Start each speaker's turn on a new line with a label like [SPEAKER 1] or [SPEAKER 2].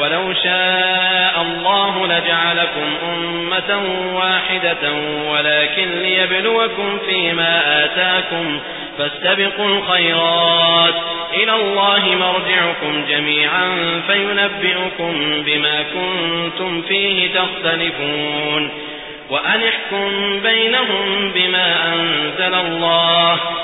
[SPEAKER 1] ولو شاء الله لجعلكم أمة واحدة ولكن ليبلوكم فيما آتاكم فاستبقوا الخيرات. إلى الله مرجعكم جميعا فينبئكم بما كنتم فيه تختلفون. وأن احكم بينهم بما أنزل الله.